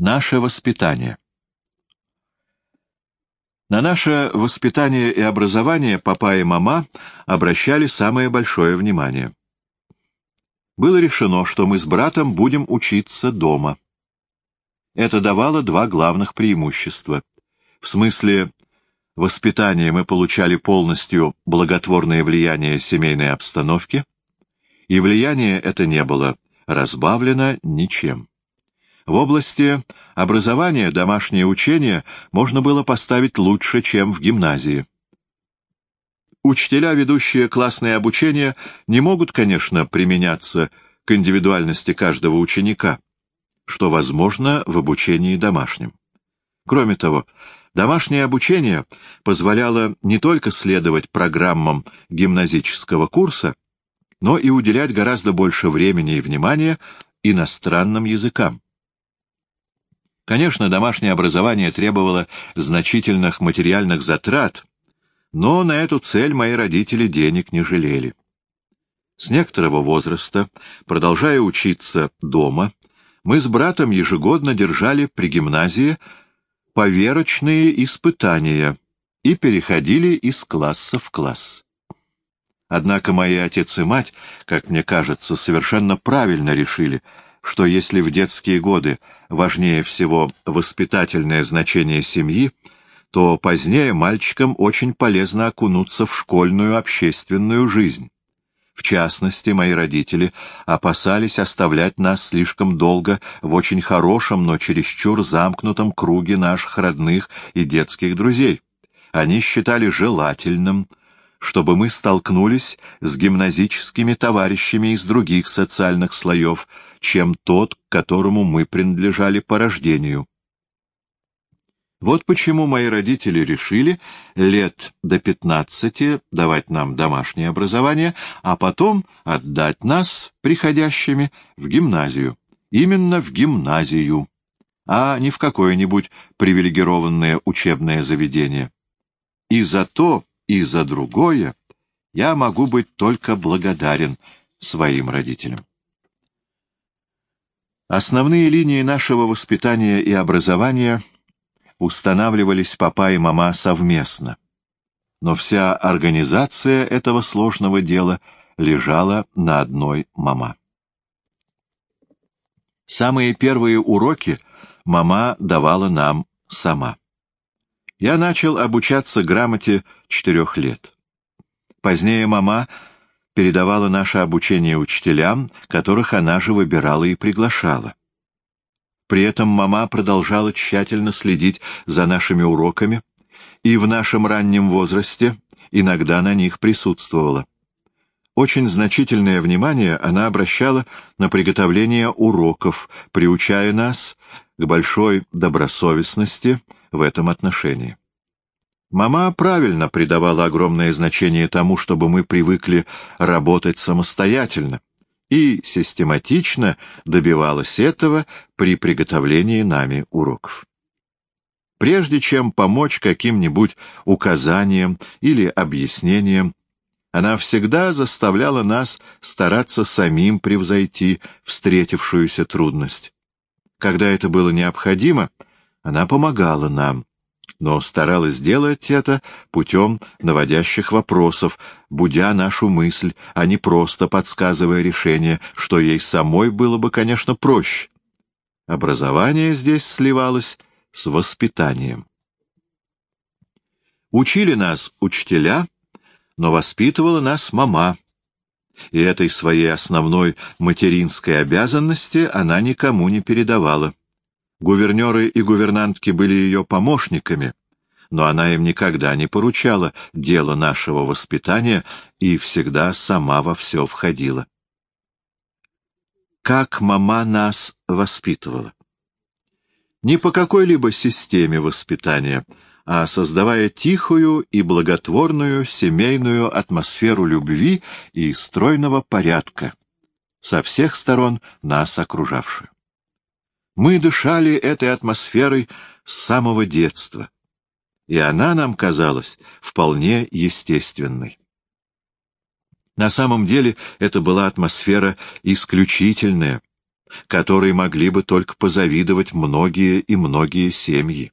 Наше воспитание На наше воспитание и образование папа и мама обращали самое большое внимание. Было решено, что мы с братом будем учиться дома. Это давало два главных преимущества. В смысле воспитания мы получали полностью благотворное влияние семейной обстановки, и влияние это не было разбавлено ничем. В области образования домашнее учение можно было поставить лучше, чем в гимназии. Учителя, ведущие классное обучение, не могут, конечно, применяться к индивидуальности каждого ученика, что возможно в обучении домашнем. Кроме того, домашнее обучение позволяло не только следовать программам гимназического курса, но и уделять гораздо больше времени и внимания иностранным языкам. Конечно, домашнее образование требовало значительных материальных затрат, но на эту цель мои родители денег не жалели. С некоторого возраста, продолжая учиться дома, мы с братом ежегодно держали при гимназии поверочные испытания и переходили из класса в класс. Однако мои отец и мать, как мне кажется, совершенно правильно решили, что если в детские годы важнее всего воспитательное значение семьи, то позднее мальчикам очень полезно окунуться в школьную общественную жизнь. В частности, мои родители опасались оставлять нас слишком долго в очень хорошем, но чересчур замкнутом круге наших родных и детских друзей. Они считали желательным, чтобы мы столкнулись с гимназическими товарищами из других социальных слоев, чем тот, к которому мы принадлежали по рождению. Вот почему мои родители решили лет до пятнадцати давать нам домашнее образование, а потом отдать нас, приходящими, в гимназию. Именно в гимназию, а не в какое-нибудь привилегированное учебное заведение. И за то, и за другое я могу быть только благодарен своим родителям. Основные линии нашего воспитания и образования устанавливались папа и мама совместно. Но вся организация этого сложного дела лежала на одной мама. Самые первые уроки мама давала нам сама. Я начал обучаться грамоте четырех лет. Позднее мама передавала наше обучение учителям, которых она же выбирала и приглашала. При этом мама продолжала тщательно следить за нашими уроками и в нашем раннем возрасте иногда на них присутствовала. Очень значительное внимание она обращала на приготовление уроков, приучая нас к большой добросовестности в этом отношении. Мама правильно придавала огромное значение тому, чтобы мы привыкли работать самостоятельно, и систематично добивалась этого при приготовлении нами уроков. Прежде чем помочь каким-нибудь указаниям или объяснениям, она всегда заставляла нас стараться самим превзойти встретившуюся трудность. Когда это было необходимо, она помогала нам, но старалась сделать это путем наводящих вопросов, будя нашу мысль, а не просто подсказывая решение, что ей самой было бы, конечно, проще. Образование здесь сливалось с воспитанием. Учили нас учителя, но воспитывала нас мама, и этой своей основной материнской обязанности она никому не передавала. Гувернеры и гувернантки были ее помощниками, но она им никогда не поручала дело нашего воспитания и всегда сама во все входила. Как мама нас воспитывала? Не по какой-либо системе воспитания, а создавая тихую и благотворную семейную атмосферу любви и стройного порядка, со всех сторон нас окружавшую. Мы дышали этой атмосферой с самого детства, и она нам казалась вполне естественной. На самом деле это была атмосфера исключительная, которой могли бы только позавидовать многие и многие семьи.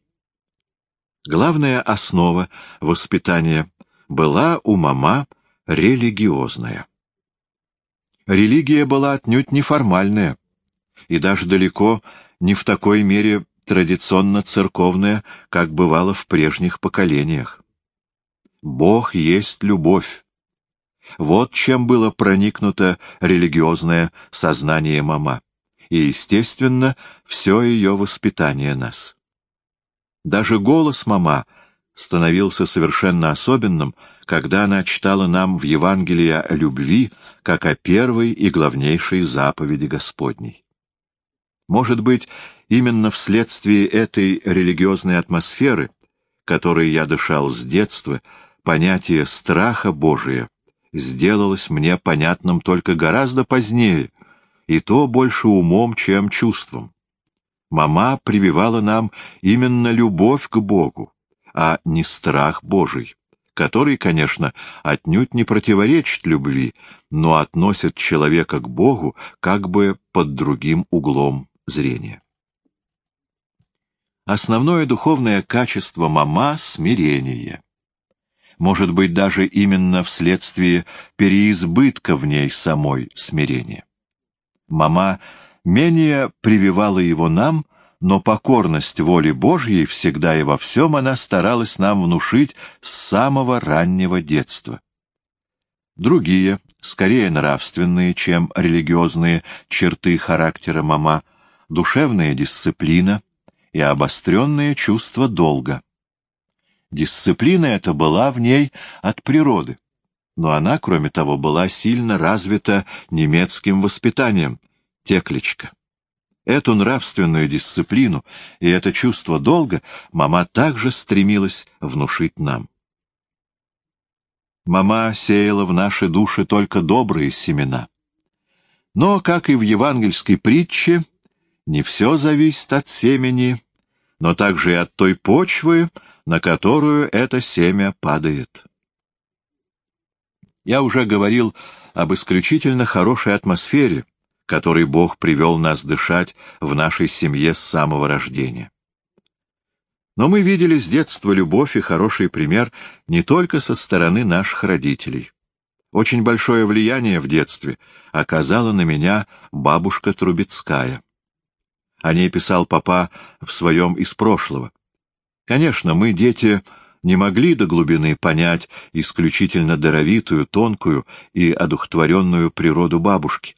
Главная основа воспитания была у мама религиозная. Религия была отнюдь неформальная и даже далеко не в такой мере традиционно церковная, как бывало в прежних поколениях. Бог есть любовь. Вот чем было проникнуто религиозное сознание мама, и, естественно, все ее воспитание нас. Даже голос мама становился совершенно особенным, когда она читала нам в Евангелии о любви, как о первой и главнейшей заповеди Господней. Может быть, именно вследствие этой религиозной атмосферы, которой я дышал с детства, понятие страха Божия сделалось мне понятным только гораздо позднее, и то больше умом, чем чувством. Мама прививала нам именно любовь к Богу, а не страх Божий, который, конечно, отнюдь не противоречит любви, но относит человека к Богу как бы под другим углом зрения. Основное духовное качество мама — смирение. Может быть, даже именно вследствие переизбытка в ней самой смирения. Мама менее прививала его нам, но покорность воле Божьей всегда и во всем она старалась нам внушить с самого раннего детства. Другие, скорее нравственные, чем религиозные черты характера мама, душевная дисциплина и обостренное чувство долга. Дисциплина эта была в ней от природы, но она, кроме того, была сильно развита немецким воспитанием, текличка. Эту нравственную дисциплину и это чувство долга мама также стремилась внушить нам. Мама сеяла в наши души только добрые семена. Но, как и в евангельской притче, не все зависит от семени, но также и от той почвы, на которую это семя падает. Я уже говорил об исключительно хорошей атмосфере, которой Бог привел нас дышать в нашей семье с самого рождения. Но мы видели с детства любовь и хороший пример не только со стороны наших родителей. Очень большое влияние в детстве оказала на меня бабушка Трубецкая. О ней писал папа в своем из прошлого. Конечно, мы, дети, не могли до глубины понять исключительно даровитую, тонкую и одухотворенную природу бабушки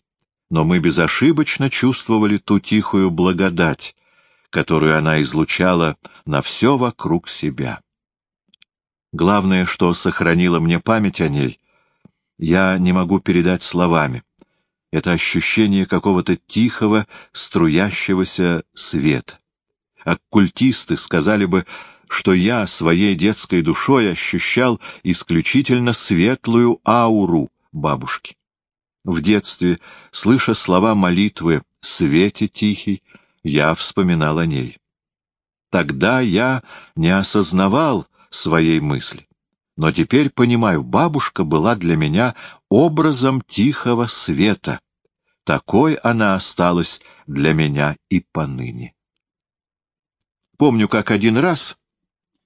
но мы безошибочно чувствовали ту тихую благодать, которую она излучала на все вокруг себя. Главное, что сохранило мне память о ней, я не могу передать словами. Это ощущение какого-то тихого, струящегося света. Оккультисты сказали бы, что я своей детской душой ощущал исключительно светлую ауру бабушки. В детстве, слыша слова молитвы «Свете тихий», я вспоминал о ней. Тогда я не осознавал своей мысли, но теперь понимаю, бабушка была для меня образом тихого света. Такой она осталась для меня и поныне. Помню, как один раз,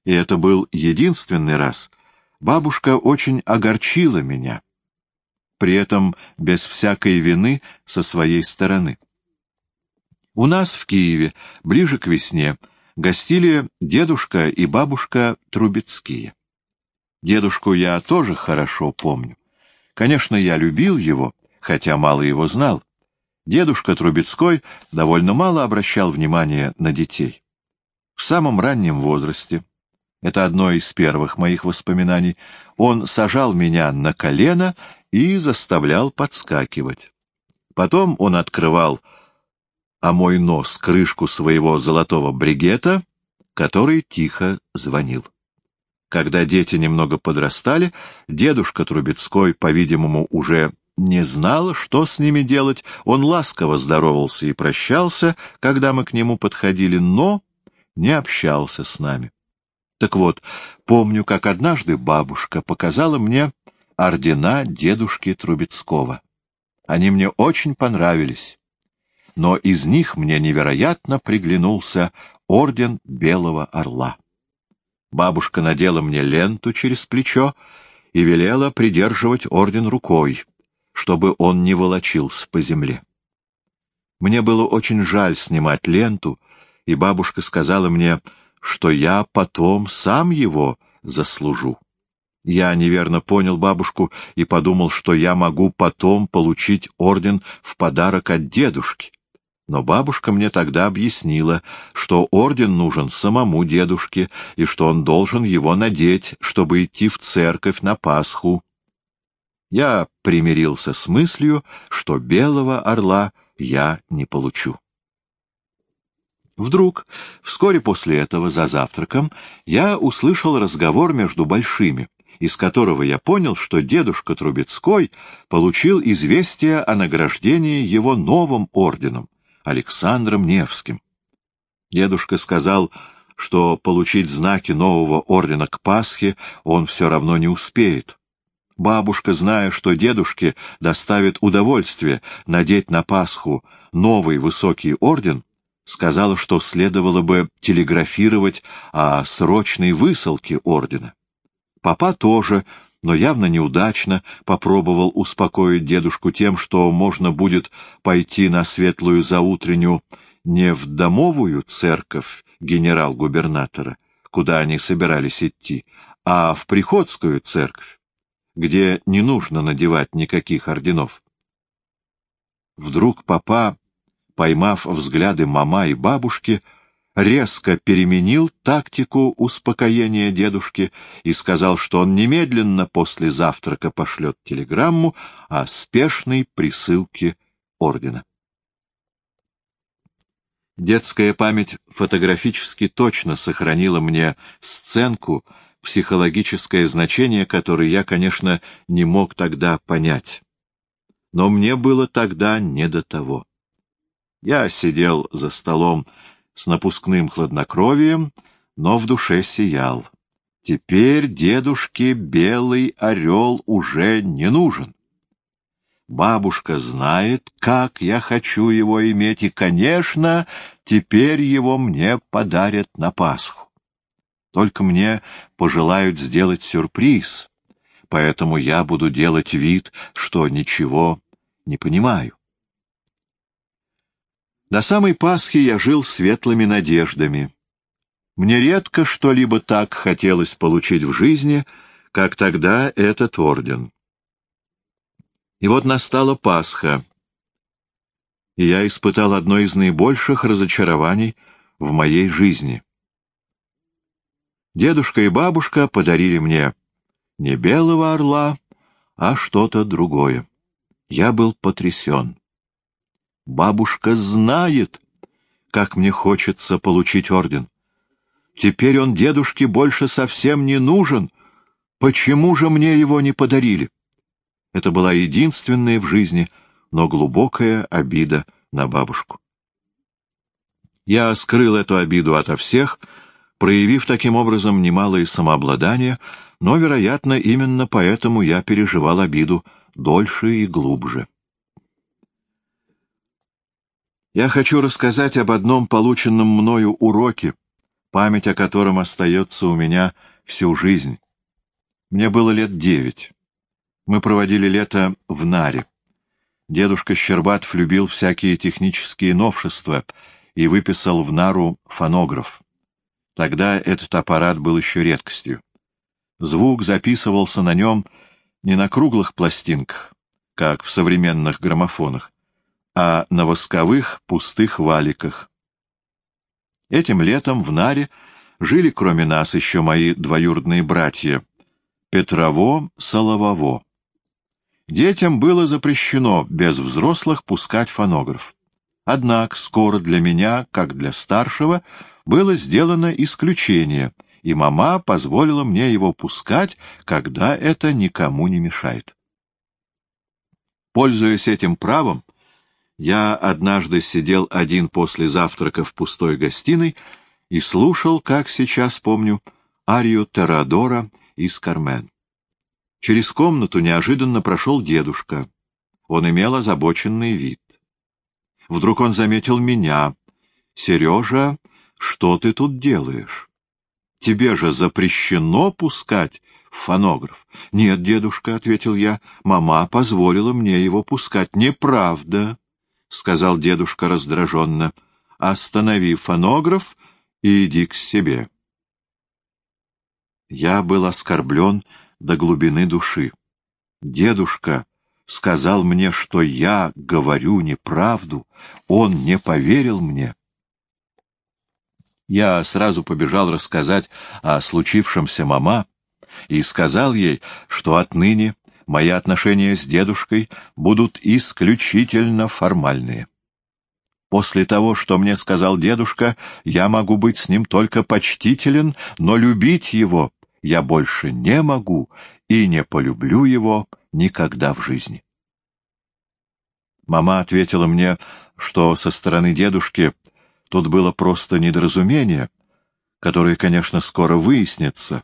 и это был единственный раз, бабушка очень огорчила меня — при этом без всякой вины со своей стороны. У нас в Киеве, ближе к весне, гостили дедушка и бабушка Трубецкие. Дедушку я тоже хорошо помню. Конечно, я любил его, хотя мало его знал. Дедушка Трубецкой довольно мало обращал внимания на детей. В самом раннем возрасте, это одно из первых моих воспоминаний, он сажал меня на колено и заставлял подскакивать. Потом он открывал а мой нос крышку своего золотого бригета, который тихо звонил. Когда дети немного подрастали, дедушка Трубецкой, по-видимому, уже не знал, что с ними делать. Он ласково здоровался и прощался, когда мы к нему подходили, но не общался с нами. Так вот, помню, как однажды бабушка показала мне ордена дедушки Трубецкого. Они мне очень понравились. но из них мне невероятно приглянулся орден Белого Орла. Бабушка надела мне ленту через плечо и велела придерживать орден рукой, чтобы он не волочился по земле. Мне было очень жаль снимать ленту, и бабушка сказала мне, что я потом сам его заслужу. Я неверно понял бабушку и подумал, что я могу потом получить орден в подарок от дедушки. Но бабушка мне тогда объяснила, что орден нужен самому дедушке и что он должен его надеть, чтобы идти в церковь на Пасху. Я примирился с мыслью, что белого орла я не получу. Вдруг, вскоре после этого, за завтраком, я услышал разговор между большими, из которого я понял, что дедушка Трубецкой получил известие о награждении его новым орденом, Александром Невским. Дедушка сказал, что получить знаки нового ордена к Пасхе он все равно не успеет. Бабушка, зная, что дедушке доставит удовольствие надеть на Пасху новый высокий орден, сказала, что следовало бы телеграфировать о срочной высылке ордена. Папа тоже, но явно неудачно, попробовал успокоить дедушку тем, что можно будет пойти на светлую заутреннюю не в домовую церковь генерал-губернатора, куда они собирались идти, а в приходскую церковь, где не нужно надевать никаких орденов. Вдруг папа, поймав взгляды мама и бабушки, резко переменил тактику успокоения дедушки и сказал, что он немедленно после завтрака пошлет телеграмму о спешной присылке ордена. Детская память фотографически точно сохранила мне сценку, психологическое значение которой я, конечно, не мог тогда понять. Но мне было тогда не до того. Я сидел за столом с напускным хладнокровием, но в душе сиял. Теперь дедушке белый орел уже не нужен. Бабушка знает, как я хочу его иметь, и, конечно, теперь его мне подарят на Пасху. Только мне пожелают сделать сюрприз, поэтому я буду делать вид, что ничего не понимаю. До самой Пасхи я жил светлыми надеждами. Мне редко что-либо так хотелось получить в жизни, как тогда этот орден. И вот настала Пасха, и я испытал одно из наибольших разочарований в моей жизни. Дедушка и бабушка подарили мне не белого орла, а что-то другое. Я был потрясен. Бабушка знает, как мне хочется получить орден. Теперь он дедушке больше совсем не нужен. Почему же мне его не подарили? Это была единственная в жизни, но глубокая обида на бабушку. Я скрыл эту обиду ото всех, проявив таким образом немалое самообладание, но, вероятно, именно поэтому я переживал обиду дольше и глубже. Я хочу рассказать об одном полученном мною уроке, память о котором остается у меня всю жизнь. Мне было лет девять. Мы проводили лето в Наре. Дедушка Щербатов любил всякие технические новшества и выписал в Нару фонограф. Тогда этот аппарат был еще редкостью. Звук записывался на нем не на круглых пластинках, как в современных граммофонах, а на восковых пустых валиках. Этим летом в Наре жили кроме нас еще мои двоюродные братья Петрово, Соловово. Детям было запрещено без взрослых пускать фонограф. Однако скоро для меня, как для старшего, было сделано исключение, и мама позволила мне его пускать, когда это никому не мешает. Пользуясь этим правом, я однажды сидел один после завтрака в пустой гостиной и слушал, как сейчас помню, арию Терадора из «Кармен». Через комнату неожиданно прошел дедушка. Он имел озабоченный вид. Вдруг он заметил меня. «Сережа, что ты тут делаешь? Тебе же запрещено пускать фонограф». «Нет, дедушка», — ответил я, — «мама позволила мне его пускать». «Неправда», — сказал дедушка раздраженно. «Останови фонограф и иди к себе». Я был оскорблен до глубины души. Дедушка сказал мне, что я говорю неправду, он не поверил мне. Я сразу побежал рассказать о случившемся мама и сказал ей, что отныне мои отношения с дедушкой будут исключительно формальные. После того, что мне сказал дедушка, я могу быть с ним только почтителен, но любить его я больше не могу и не полюблю его никогда в жизни. Мама ответила мне, что со стороны дедушки тут было просто недоразумение, которое, конечно, скоро выяснится,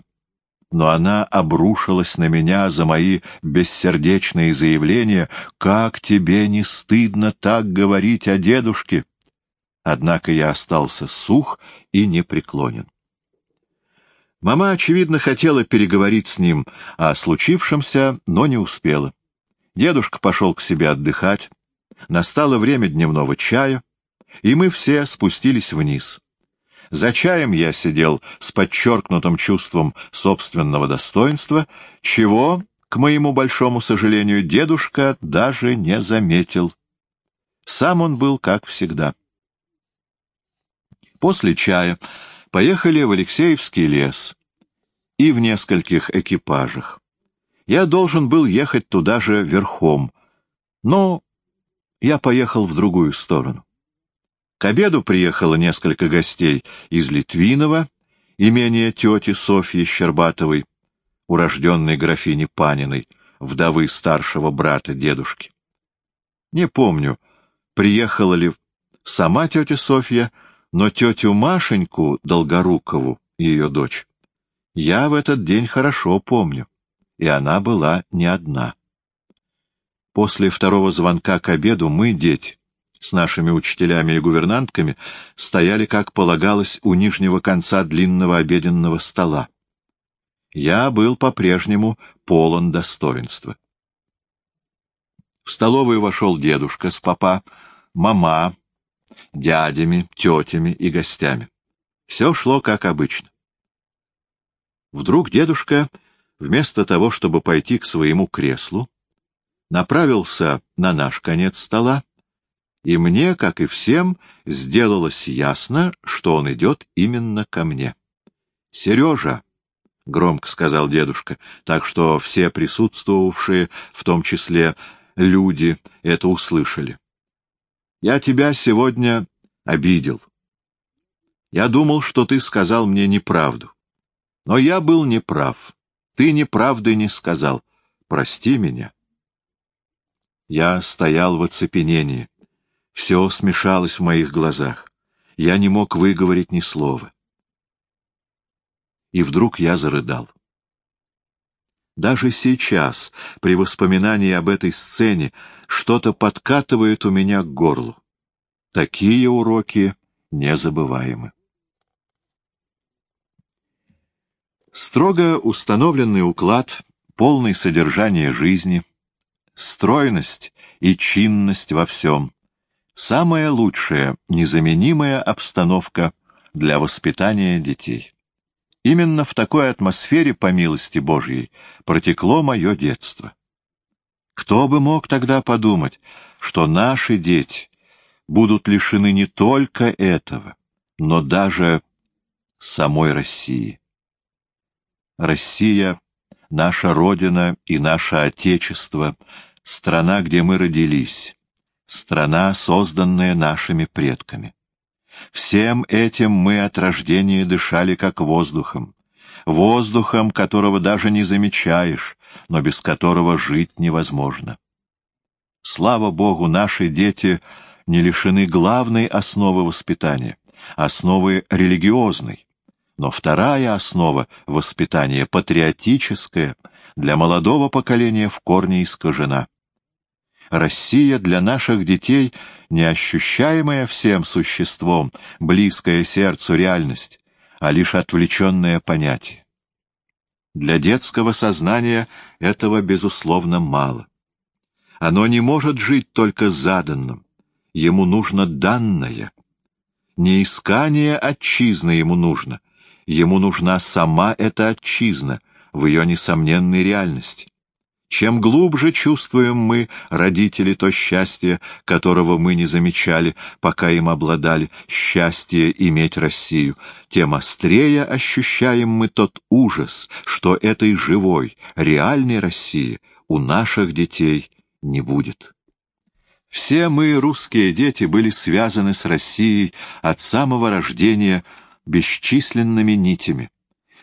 но она обрушилась на меня за мои бессердечные заявления, «Как тебе не стыдно так говорить о дедушке?» Однако я остался сух и непреклонен. Мама, очевидно, хотела переговорить с ним о случившемся, но не успела. Дедушка пошел к себе отдыхать. Настало время дневного чая, и мы все спустились вниз. За чаем я сидел с подчеркнутым чувством собственного достоинства, чего, к моему большому сожалению, дедушка даже не заметил. Сам он был как всегда. После чая поехали в Алексеевский лес и в нескольких экипажах. Я должен был ехать туда же верхом, но я поехал в другую сторону. К обеду приехало несколько гостей из Литвинова, имения тети Софьи Щербатовой, урожденной графини Паниной, вдовы старшего брата дедушки. Не помню, приехала ли сама тетя Софья, но тетю Машеньку Долгорукову, ее дочь, я в этот день хорошо помню, и она была не одна. После второго звонка к обеду мы, дети, с нашими учителями и гувернантками, стояли, как полагалось, у нижнего конца длинного обеденного стола. Я был по-прежнему полон достоинства. В столовую вошел дедушка с папа, мама, дядями, тетями и гостями. Все шло как обычно. Вдруг дедушка, вместо того, чтобы пойти к своему креслу, направился на наш конец стола, и мне, как и всем, сделалось ясно, что он идет именно ко мне. — Сережа! — громко сказал дедушка, так что все присутствовавшие, в том числе люди, это услышали. — Я тебя сегодня обидел. Я думал, что ты сказал мне неправду. Но я был неправ. Ты неправды не сказал. Прости меня. Я стоял в оцепенении. Все смешалось в моих глазах. Я не мог выговорить ни слова. И вдруг я зарыдал. Даже сейчас, при воспоминании об этой сцене, что-то подкатывает у меня к горлу. Такие уроки незабываемы. Строго установленный уклад, полный содержания жизни, стройность и чинность во всем — самая лучшая, незаменимая обстановка для воспитания детей. Именно в такой атмосфере, по милости Божьей, протекло мое детство. Кто бы мог тогда подумать, что наши дети будут лишены не только этого, но даже самой России. Россия — наша Родина и наше Отечество, страна, где мы родились, страна, созданная нашими предками. Всем этим мы от рождения дышали как воздухом, воздухом, которого даже не замечаешь, но без которого жить невозможно. Слава Богу, наши дети не лишены главной основы воспитания, основы религиозной, но вторая основа воспитания, патриотическая, для молодого поколения в корне искажена. Россия для наших детей неощущаемая всем существом, близкая сердцу реальность, а лишь отвлеченное понятие. Для детского сознания этого, безусловно, мало. Оно не может жить только заданным, ему нужно данное. Не искание отчизны ему нужно, ему нужна сама эта отчизна в ее несомненной реальности. Чем глубже чувствуем мы, родители, то счастье, которого мы не замечали, пока им обладали, счастье иметь Россию, тем острее ощущаем мы тот ужас, что этой живой, реальной России у наших детей не будет. Все мы, русские дети, были связаны с Россией от самого рождения бесчисленными нитями.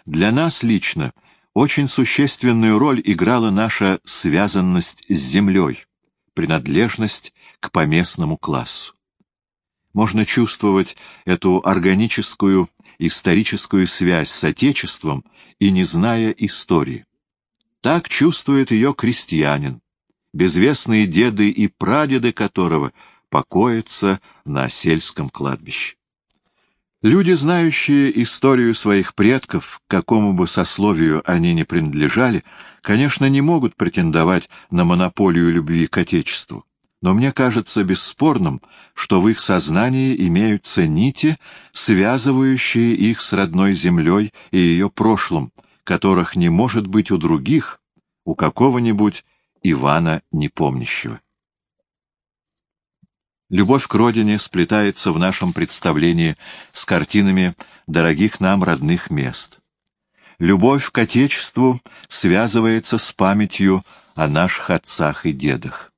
Для нас лично — очень существенную роль играла наша связанность с землей, принадлежность к поместному классу. Можно чувствовать эту органическую историческую связь с Отечеством и не зная истории. Так чувствует ее крестьянин, безвестные деды и прадеды которого покоятся на сельском кладбище. Люди, знающие историю своих предков, к какому бы сословию они ни принадлежали, конечно, не могут претендовать на монополию любви к Отечеству. Но мне кажется бесспорным, что в их сознании имеются нити, связывающие их с родной землей и ее прошлым, которых не может быть у других, у какого-нибудь Ивана Непомнящего. Любовь к родине сплетается в нашем представлении с картинами дорогих нам родных мест. Любовь к Отечеству связывается с памятью о наших отцах и дедах.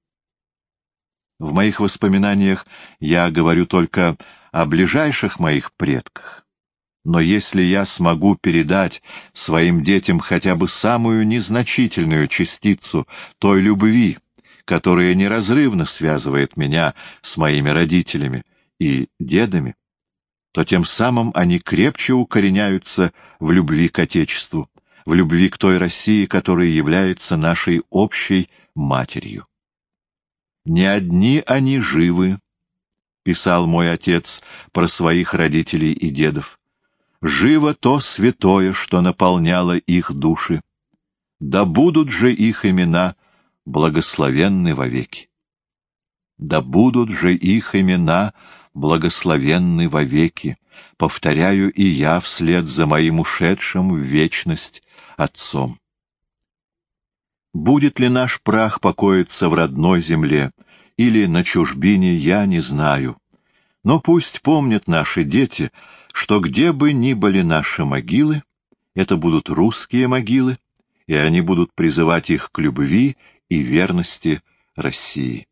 В моих воспоминаниях я говорю только о ближайших моих предках. Но если я смогу передать своим детям хотя бы самую незначительную частицу той любви, которая неразрывно связывает меня с моими родителями и дедами, то тем самым они крепче укореняются в любви к Отечеству, в любви к той России, которая является нашей общей матерью. «Не одни они живы», — писал мой отец про своих родителей и дедов. «Живо то святое, что наполняло их души. Да будут же их имена — благословенны вовеки. Да будут же их имена благословенны вовеки, повторяю и я вслед за моим ушедшим в вечность Отцом. Будет ли наш прах покоиться в родной земле или на чужбине, я не знаю. Но пусть помнят наши дети, что где бы ни были наши могилы, это будут русские могилы, и они будут призывать их к любви и верности России.